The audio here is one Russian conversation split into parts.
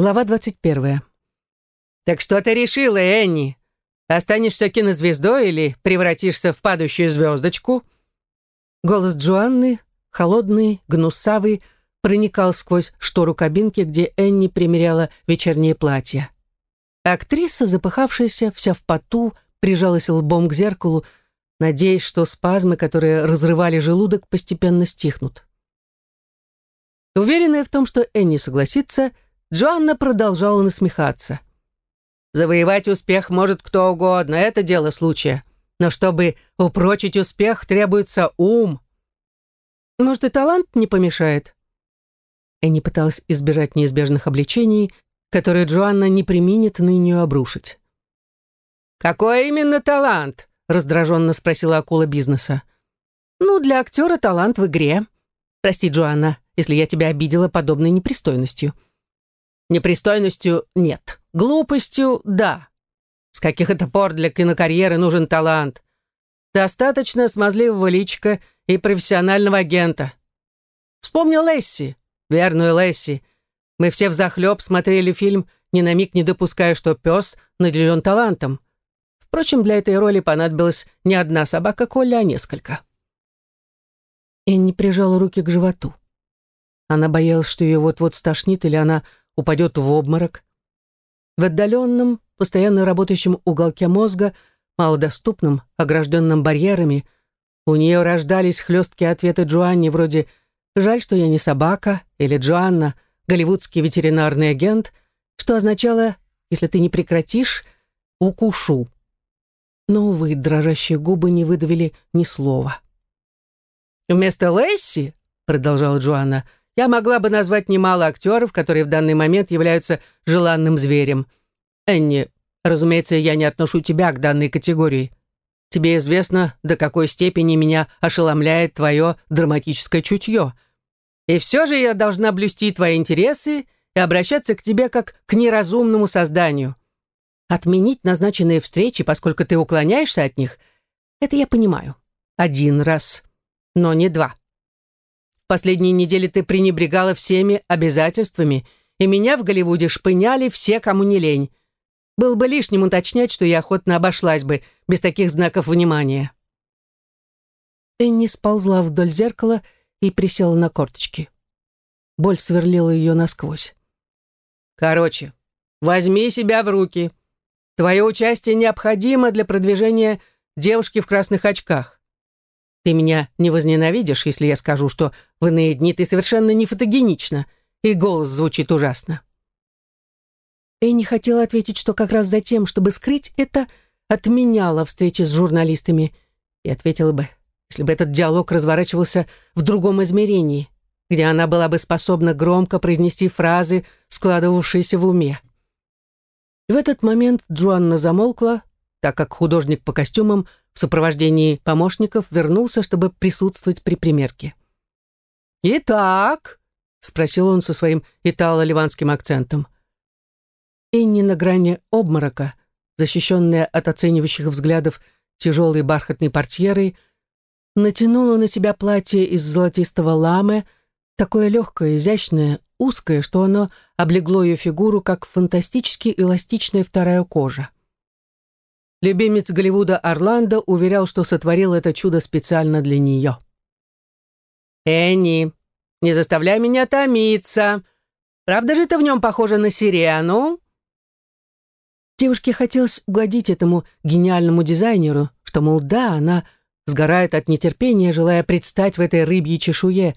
Глава 21. «Так что ты решила, Энни? Останешься кинозвездой или превратишься в падающую звездочку?» Голос Джоанны, холодный, гнусавый, проникал сквозь штору кабинки, где Энни примеряла вечернее платье. Актриса, запыхавшаяся, вся в поту, прижалась лбом к зеркалу, надеясь, что спазмы, которые разрывали желудок, постепенно стихнут. Уверенная в том, что Энни согласится, Джоанна продолжала насмехаться. «Завоевать успех может кто угодно, это дело случая. Но чтобы упрочить успех, требуется ум». «Может, и талант не помешает?» Энни пыталась избежать неизбежных обличений, которые Джоанна не применит на нее обрушить. «Какой именно талант?» — раздраженно спросила акула бизнеса. «Ну, для актера талант в игре. Прости, Джоанна, если я тебя обидела подобной непристойностью». «Непристойностью нет. Глупостью — да. С каких это пор для кинокарьеры нужен талант? Достаточно смазливого личика и профессионального агента. Вспомнил Лесси, верную Лесси. Мы все взахлеб смотрели фильм, ни на миг не допуская, что пес наделен талантом. Впрочем, для этой роли понадобилась не одна собака Колли, а несколько. Энни прижала руки к животу. Она боялась, что ее вот-вот стошнит или она упадет в обморок. В отдаленном, постоянно работающем уголке мозга, малодоступном, огражденном барьерами, у нее рождались хлесткие ответы Джоанни вроде «Жаль, что я не собака» или «Джоанна, голливудский ветеринарный агент», что означало «Если ты не прекратишь, укушу». Но, увы, дрожащие губы не выдавили ни слова. «Вместо Лесси», — продолжала Джоанна, «я могла бы назвать немало актеров, которые в данный момент являются желанным зверем. Энни, разумеется, я не отношу тебя к данной категории. Тебе известно, до какой степени меня ошеломляет твое драматическое чутье. И все же я должна блюсти твои интересы и обращаться к тебе как к неразумному созданию. Отменить назначенные встречи, поскольку ты уклоняешься от них, это я понимаю. Один раз, но не два. Последние недели ты пренебрегала всеми обязательствами, и меня в Голливуде шпыняли все, кому не лень. Был бы лишним уточнять, что я охотно обошлась бы без таких знаков внимания. Энни сползла вдоль зеркала и присела на корточки. Боль сверлила ее насквозь. «Короче, возьми себя в руки», Твое участие необходимо для продвижения девушки в красных очках. Ты меня не возненавидишь, если я скажу, что в иные дни ты совершенно не фотогенична, и голос звучит ужасно. И не хотела ответить, что как раз за тем, чтобы скрыть это, отменяла встречи с журналистами. И ответила бы, если бы этот диалог разворачивался в другом измерении, где она была бы способна громко произнести фразы, складывавшиеся в уме. В этот момент Джоанна замолкла, так как художник по костюмам в сопровождении помощников вернулся, чтобы присутствовать при примерке. «Итак?» — спросил он со своим итало-ливанским акцентом. Инни на грани обморока, защищенная от оценивающих взглядов тяжелой бархатной портьерой, натянула на себя платье из золотистого ламы, такое легкое, изящное, узкое, что оно облегло ее фигуру, как фантастически эластичная вторая кожа. Любимец Голливуда Орландо уверял, что сотворил это чудо специально для нее. «Энни, не заставляй меня томиться. Правда же это в нем похоже на сирену?» Девушке хотелось угодить этому гениальному дизайнеру, что, мол, да, она сгорает от нетерпения, желая предстать в этой рыбьей чешуе,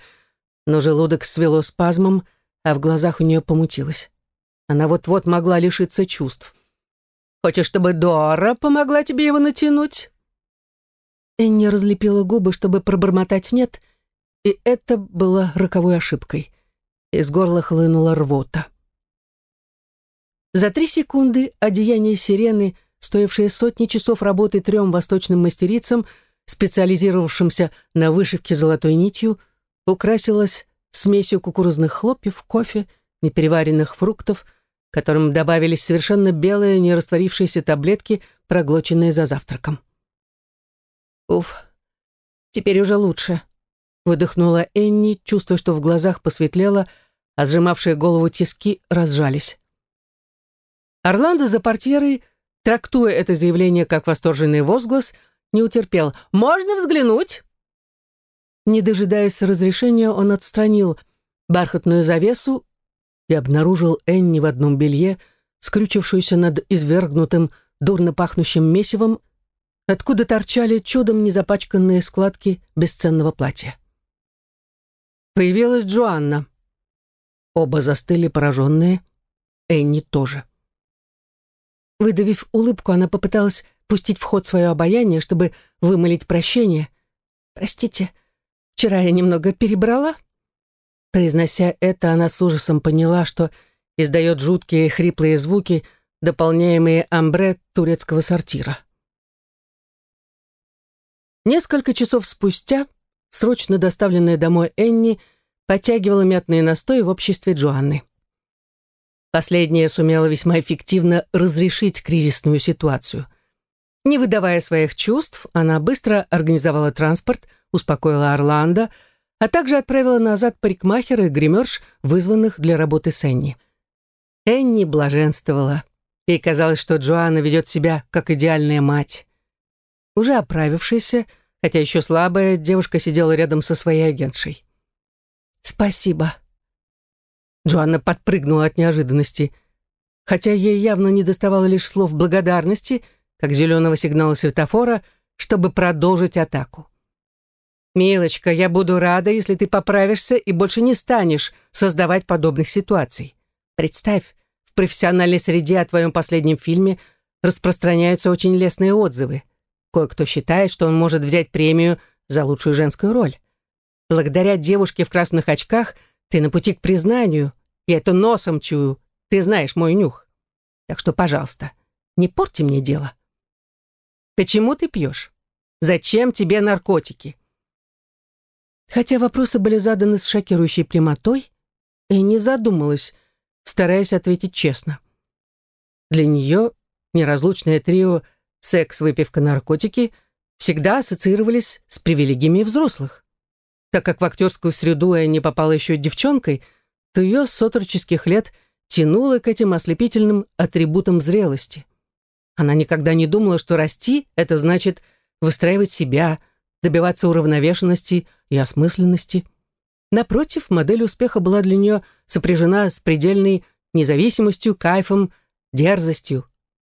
но желудок свело спазмом, а в глазах у нее помутилось. Она вот-вот могла лишиться чувств. «Хочешь, чтобы Дора помогла тебе его натянуть?» Энни разлепила губы, чтобы пробормотать «нет», и это было роковой ошибкой. Из горла хлынула рвота. За три секунды одеяние сирены, стоившее сотни часов работы трем восточным мастерицам, специализировавшимся на вышивке золотой нитью, украсилось смесью кукурузных хлопьев, кофе, непереваренных фруктов, которым добавились совершенно белые нерастворившиеся таблетки, проглоченные за завтраком. «Уф, теперь уже лучше», — выдохнула Энни, чувствуя, что в глазах посветлело, а сжимавшие голову тиски разжались. Орландо за портьерой, трактуя это заявление как восторженный возглас, не утерпел. «Можно взглянуть?» Не дожидаясь разрешения, он отстранил бархатную завесу и обнаружил Энни в одном белье, скрючившуюся над извергнутым, дурно пахнущим месивом, откуда торчали чудом незапачканные складки бесценного платья. Появилась Джоанна. Оба застыли пораженные, Энни тоже. Выдавив улыбку, она попыталась пустить в ход свое обаяние, чтобы вымолить прощение. «Простите, вчера я немного перебрала?» Произнося это, она с ужасом поняла, что издает жуткие хриплые звуки, дополняемые амбре турецкого сортира. Несколько часов спустя срочно доставленная домой Энни подтягивала мятные настои в обществе Джоанны. Последняя сумела весьма эффективно разрешить кризисную ситуацию. Не выдавая своих чувств, она быстро организовала транспорт, успокоила Орландо, а также отправила назад парикмахера и гримерш, вызванных для работы с Энни. Энни блаженствовала. Ей казалось, что Джоанна ведет себя как идеальная мать. Уже оправившаяся, хотя еще слабая, девушка сидела рядом со своей агентшей. «Спасибо». Джоанна подпрыгнула от неожиданности. Хотя ей явно не доставало лишь слов благодарности, как зеленого сигнала светофора, чтобы продолжить атаку. «Милочка, я буду рада, если ты поправишься и больше не станешь создавать подобных ситуаций. Представь, в профессиональной среде о твоем последнем фильме распространяются очень лестные отзывы. Кое-кто считает, что он может взять премию за лучшую женскую роль. Благодаря девушке в красных очках ты на пути к признанию. Я это носом чую. Ты знаешь мой нюх. Так что, пожалуйста, не порти мне дело. Почему ты пьешь? Зачем тебе наркотики? Хотя вопросы были заданы с шокирующей прямотой, и не задумалась, стараясь ответить честно. Для нее неразлучное трио секс, выпивка, наркотики всегда ассоциировались с привилегиями взрослых. Так как в актерскую среду Энни попала еще девчонкой, то ее с отроческих лет тянуло к этим ослепительным атрибутам зрелости. Она никогда не думала, что расти — это значит выстраивать себя, добиваться уравновешенности и осмысленности. Напротив, модель успеха была для нее сопряжена с предельной независимостью, кайфом, дерзостью,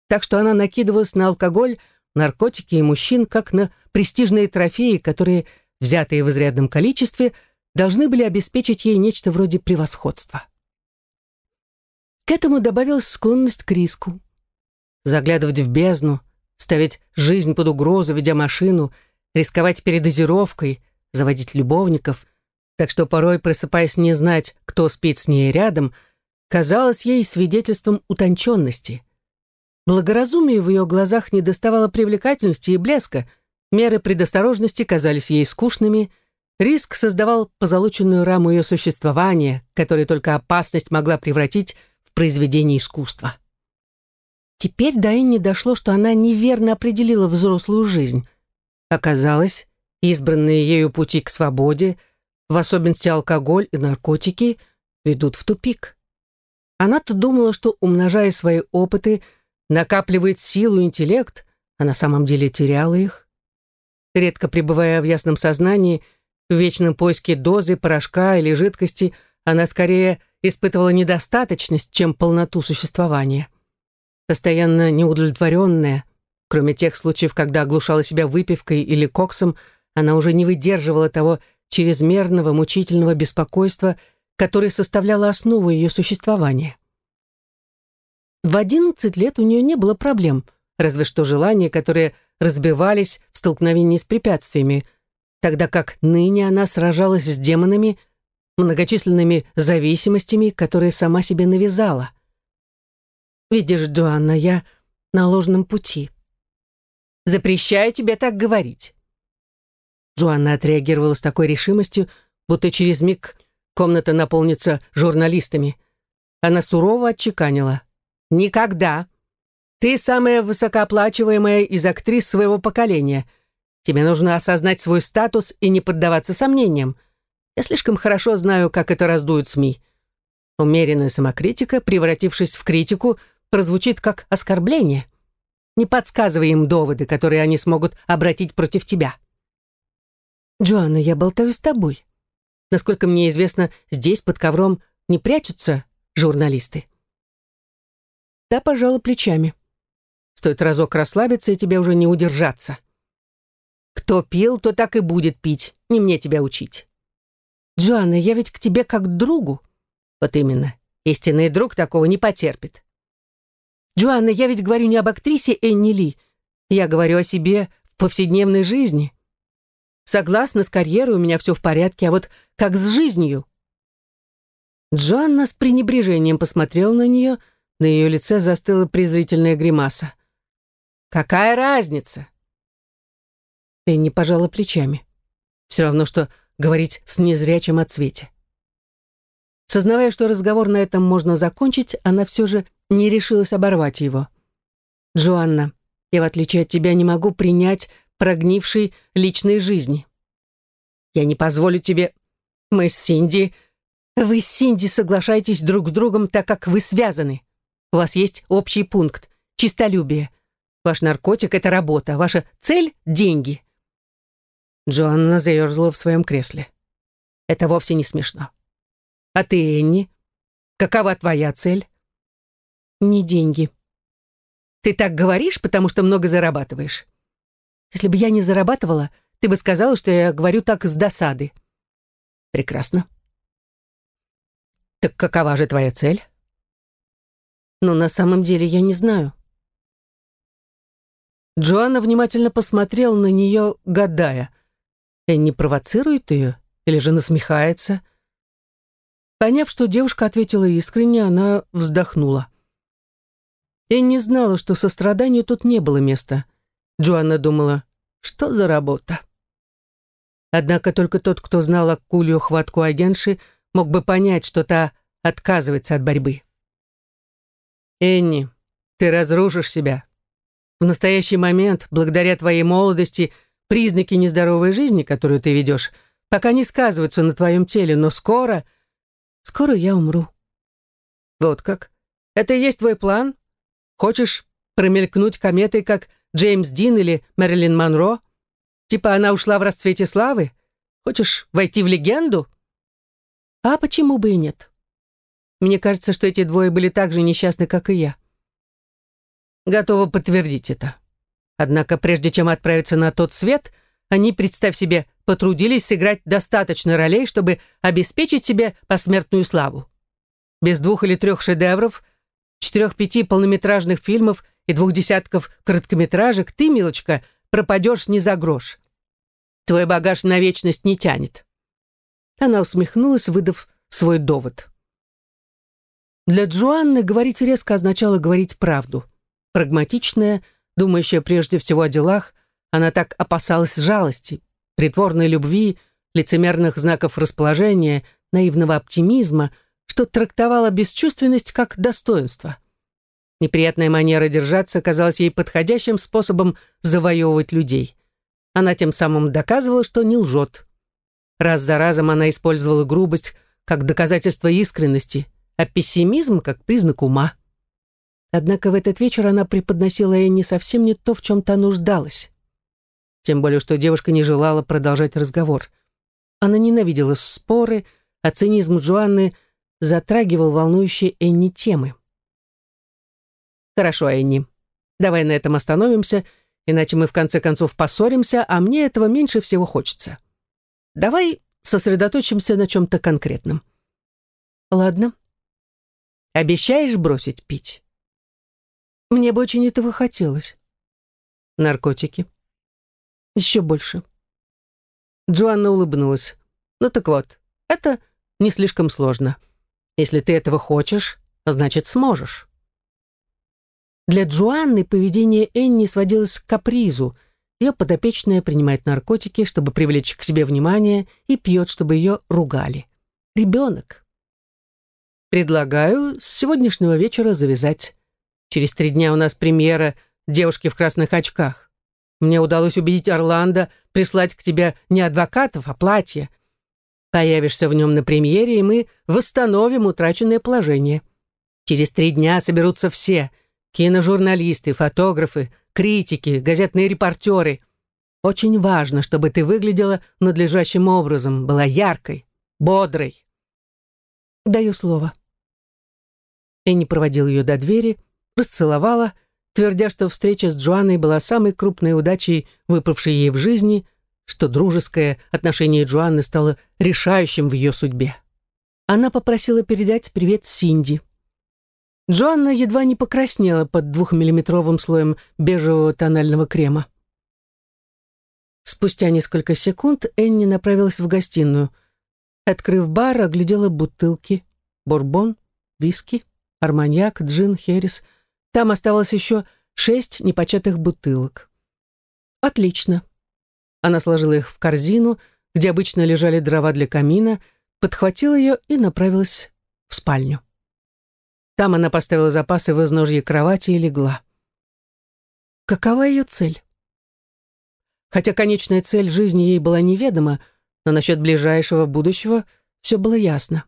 так что она накидывалась на алкоголь, наркотики и мужчин, как на престижные трофеи, которые, взятые в изрядном количестве, должны были обеспечить ей нечто вроде превосходства. К этому добавилась склонность к риску. Заглядывать в бездну, ставить жизнь под угрозу, ведя машину, рисковать передозировкой, заводить любовников, так что порой, просыпаясь не знать, кто спит с ней рядом, казалось ей свидетельством утонченности – Благоразумие в ее глазах не доставало привлекательности и блеска, меры предосторожности казались ей скучными, риск создавал позолоченную раму ее существования, которую только опасность могла превратить в произведение искусства. Теперь до Энни дошло, что она неверно определила взрослую жизнь. Оказалось, избранные ею пути к свободе, в особенности алкоголь и наркотики, ведут в тупик. Она-то думала, что, умножая свои опыты, накапливает силу и интеллект, а на самом деле теряла их. Редко пребывая в ясном сознании, в вечном поиске дозы, порошка или жидкости, она скорее испытывала недостаточность, чем полноту существования. Постоянно неудовлетворенная, кроме тех случаев, когда оглушала себя выпивкой или коксом, она уже не выдерживала того чрезмерного мучительного беспокойства, которое составляло основу ее существования. В одиннадцать лет у нее не было проблем, разве что желания, которые разбивались в столкновении с препятствиями, тогда как ныне она сражалась с демонами, многочисленными зависимостями, которые сама себе навязала. «Видишь, Дуанна, я на ложном пути. Запрещаю тебе так говорить». Джоанна отреагировала с такой решимостью, будто через миг комната наполнится журналистами. Она сурово отчеканила. Никогда. Ты самая высокооплачиваемая из актрис своего поколения. Тебе нужно осознать свой статус и не поддаваться сомнениям. Я слишком хорошо знаю, как это раздуют СМИ. Умеренная самокритика, превратившись в критику, прозвучит как оскорбление. Не подсказывай им доводы, которые они смогут обратить против тебя. Джоанна, я болтаю с тобой. Насколько мне известно, здесь под ковром не прячутся журналисты. Та пожала плечами. Стоит разок расслабиться, и тебе уже не удержаться. Кто пил, то так и будет пить. Не мне тебя учить. Джоанна, я ведь к тебе как к другу. Вот именно. Истинный друг такого не потерпит. Джоанна, я ведь говорю не об актрисе Энни Ли. Я говорю о себе в повседневной жизни. Согласна, с карьерой у меня все в порядке, а вот как с жизнью? Джоанна с пренебрежением посмотрела на нее, на ее лице застыла презрительная гримаса. «Какая разница?» Энни пожала плечами. Все равно, что говорить с незрячим о цвете. Сознавая, что разговор на этом можно закончить, она все же не решилась оборвать его. «Джоанна, я, в отличие от тебя, не могу принять прогнившей личной жизни. Я не позволю тебе... Мы с Синди... Вы с Синди соглашаетесь друг с другом, так как вы связаны. У вас есть общий пункт — чистолюбие. Ваш наркотик — это работа, ваша цель — деньги». Джоанна заерзала в своем кресле. «Это вовсе не смешно. А ты, Энни, какова твоя цель?» «Не деньги». «Ты так говоришь, потому что много зарабатываешь. Если бы я не зарабатывала, ты бы сказала, что я говорю так с досады». «Прекрасно. Так какова же твоя цель?» «Ну, на самом деле я не знаю». Джоанна внимательно посмотрела на нее, гадая, Энни провоцирует ее или же насмехается. Поняв, что девушка ответила искренне, она вздохнула. Энни знала, что состраданию тут не было места. Джоанна думала, что за работа. Однако только тот, кто знал акулью хватку агентши, мог бы понять, что та отказывается от борьбы. «Энни, ты разрушишь себя. В настоящий момент, благодаря твоей молодости, признаки нездоровой жизни, которую ты ведешь, пока не сказываются на твоем теле, но скоро... Скоро я умру». «Вот как? Это и есть твой план? Хочешь промелькнуть кометой, как Джеймс Дин или Мэрилин Монро? Типа она ушла в расцвете славы? Хочешь войти в легенду?» «А почему бы и нет?» Мне кажется, что эти двое были так же несчастны, как и я. Готова подтвердить это. Однако прежде чем отправиться на тот свет, они, представь себе, потрудились сыграть достаточно ролей, чтобы обеспечить себе посмертную славу. Без двух или трех шедевров, четырех-пяти полнометражных фильмов и двух десятков короткометражек ты, милочка, пропадешь не за грош. Твой багаж на вечность не тянет. Она усмехнулась, выдав свой довод. Для Джоанны говорить резко означало говорить правду. Прагматичная, думающая прежде всего о делах, она так опасалась жалости, притворной любви, лицемерных знаков расположения, наивного оптимизма, что трактовала бесчувственность как достоинство. Неприятная манера держаться казалась ей подходящим способом завоевывать людей. Она тем самым доказывала, что не лжет. Раз за разом она использовала грубость как доказательство искренности – а пессимизм как признак ума. Однако в этот вечер она преподносила Энни совсем не то, в чем та нуждалась. Тем более, что девушка не желала продолжать разговор. Она ненавидела споры, а цинизм Джоанны затрагивал волнующие Энни темы. «Хорошо, Энни, давай на этом остановимся, иначе мы в конце концов поссоримся, а мне этого меньше всего хочется. Давай сосредоточимся на чем-то конкретном». «Ладно», Обещаешь бросить пить? Мне бы очень этого хотелось. Наркотики. Еще больше. Джоанна улыбнулась. Ну так вот, это не слишком сложно. Если ты этого хочешь, значит сможешь. Для Джоанны поведение Энни сводилось к капризу. Ее подопечная принимает наркотики, чтобы привлечь к себе внимание, и пьет, чтобы ее ругали. Ребенок. Предлагаю с сегодняшнего вечера завязать. Через три дня у нас премьера «Девушки в красных очках». Мне удалось убедить Орландо прислать к тебе не адвокатов, а платье. Появишься в нем на премьере, и мы восстановим утраченное положение. Через три дня соберутся все — киножурналисты, фотографы, критики, газетные репортеры. Очень важно, чтобы ты выглядела надлежащим образом, была яркой, бодрой. Даю слово. Энни проводил ее до двери, расцеловала, твердя, что встреча с Джоанной была самой крупной удачей, выпавшей ей в жизни, что дружеское отношение Джоанны стало решающим в ее судьбе. Она попросила передать привет Синди. Джоанна едва не покраснела под двухмиллиметровым слоем бежевого тонального крема. Спустя несколько секунд Энни направилась в гостиную. Открыв бар, оглядела бутылки, бурбон, виски, арманьяк, джин, херес. Там оставалось еще шесть непочатых бутылок. Отлично. Она сложила их в корзину, где обычно лежали дрова для камина, подхватила ее и направилась в спальню. Там она поставила запасы в изножье кровати и легла. Какова ее цель? Хотя конечная цель жизни ей была неведома, но насчет ближайшего будущего все было ясно.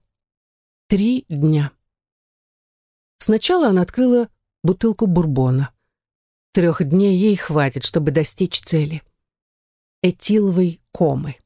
Три дня. Сначала она открыла бутылку бурбона. Трех дней ей хватит, чтобы достичь цели. Этиловой комы.